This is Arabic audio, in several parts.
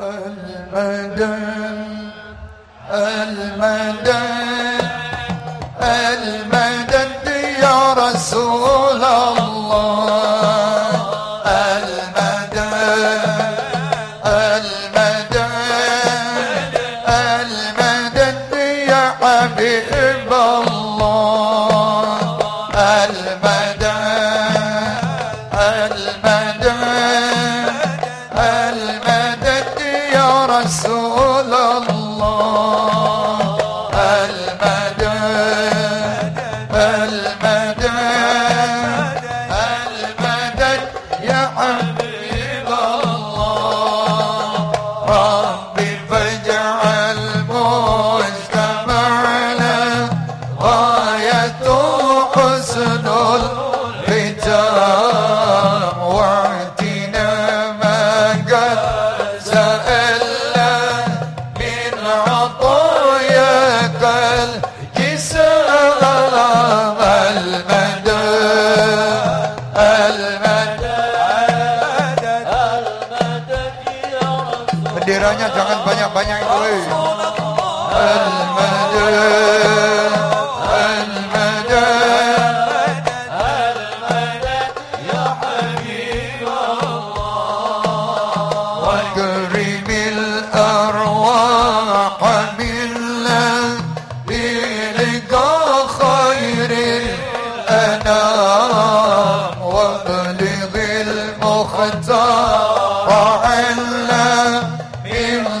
المدد المدد المدد يا رسول الله. المدد المدد المدد يا حبيب الله. Benderanya jangan banyak-banyak eh. من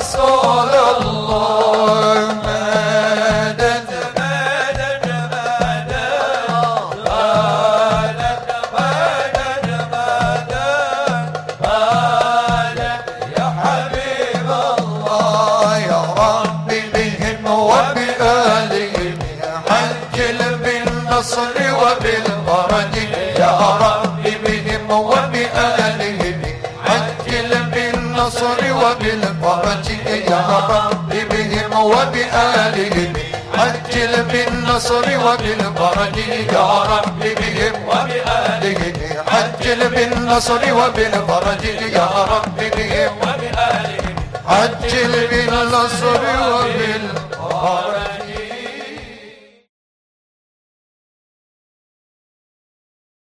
رسول الله يا حبيب الله يا ربي بهم بالنصر وبالفرج يا ربي بهم وبآلهم. بالنصر وبالفرج يا ربي بهم وبآلهم عجل بالنصر وبالفرج يا ربي بهم وبآلهم عجل بالنصر وبالفرج يا ربي بهم وبآله عجل بالنصر وبال